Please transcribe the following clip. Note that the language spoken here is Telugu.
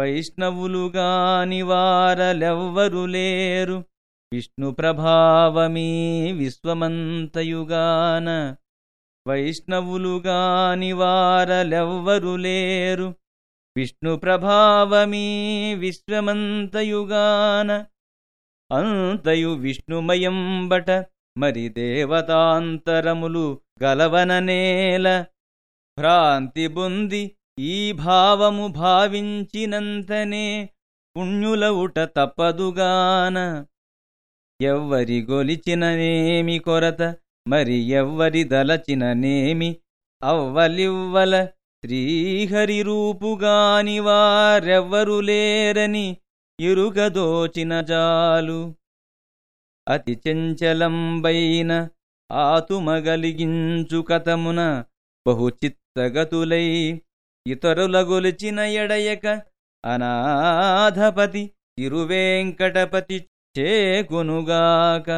వైష్ణవులుగాని వారలెవ్వరు లేరు. విష్ణు ప్రభావమీ విశ్వమంతయుగాన. వైష్ణవులుగాని వారలెవ్వరు లేరు. విష్ణు ప్రభావమీ విశ్వమంతయుగాన. అంతయు విష్ణుమయంబట మరి దేవతాంతరములు గలవననేల. భ్రాంతి బుంది ఈ భావము భావించినంతనే పుణ్యులవుట తప్పదుగాన. ఎవ్వరి గొలిచిననేమి కొరత మరి ఎవ్వరి దలచిననేమి అవ్వలివ్వల. శ్రీహరి రూపుగాని వారెవ్వరు లేరని ఇరుగదోచిన జాలు. అతి చంచలంబైన ఆతుమగలిగించు కథమున బహుచిత్తగతులై ఇతరుల గొలిచిన ఎడయక అనాథపతి తిరువేంకటపతి చేకునుగాక.